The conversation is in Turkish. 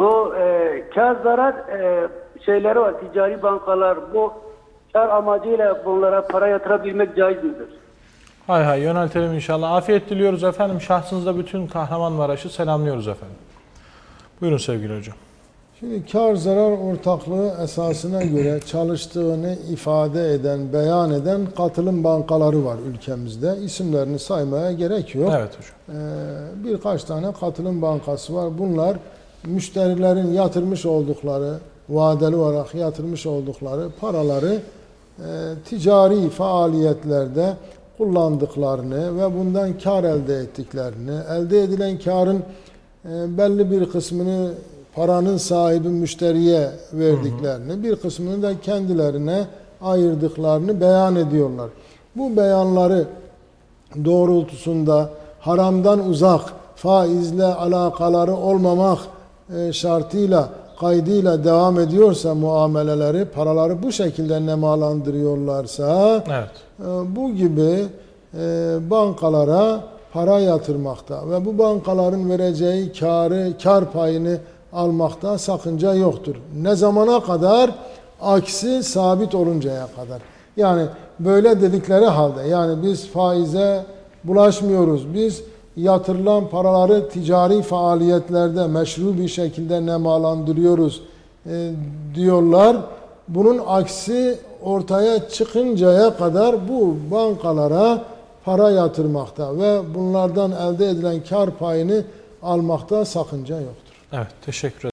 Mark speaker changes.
Speaker 1: Bu e, kar zarar e, şeyleri var. Ticari bankalar bu kar amacıyla bunlara para yatırabilmek caiz midir?
Speaker 2: Hay hay yöneltelim inşallah. Afiyet diliyoruz efendim. Şahsınızda bütün Kahramanmaraş'ı selamlıyoruz efendim. Buyurun sevgili hocam.
Speaker 3: Şimdi kar zarar ortaklığı esasına göre çalıştığını ifade eden, beyan eden katılım bankaları var ülkemizde. İsimlerini saymaya gerek yok.
Speaker 2: Evet hocam.
Speaker 3: Ee, birkaç tane katılım bankası var. Bunlar müşterilerin yatırmış oldukları, vadeli olarak yatırmış oldukları paraları e, ticari faaliyetlerde kullandıklarını ve bundan kar elde ettiklerini, elde edilen karın e, belli bir kısmını paranın sahibi müşteriye verdiklerini, bir kısmını da kendilerine ayırdıklarını beyan ediyorlar. Bu beyanları doğrultusunda haramdan uzak, faizle alakaları olmamak şartıyla, kaydıyla devam ediyorsa muameleleri, paraları bu şekilde nemalandırıyorlarsa
Speaker 2: Evet.
Speaker 3: e, bu gibi e, bankalara para yatırmakta ve bu bankaların vereceği karı, kar payını almakta sakınca yoktur. Ne zamana kadar? Aksi sabit oluncaya kadar. Yani böyle dedikleri halde yani biz faize bulaşmıyoruz. Biz yatırılan paraları ticari faaliyetlerde meşru bir şekilde nemalandırıyoruz e, diyorlar. Bunun aksi ortaya çıkıncaya kadar bu bankalara para yatırmakta ve bunlardan elde edilen kar payını almakta sakınca yoktur.
Speaker 2: Evet teşekkür ederim.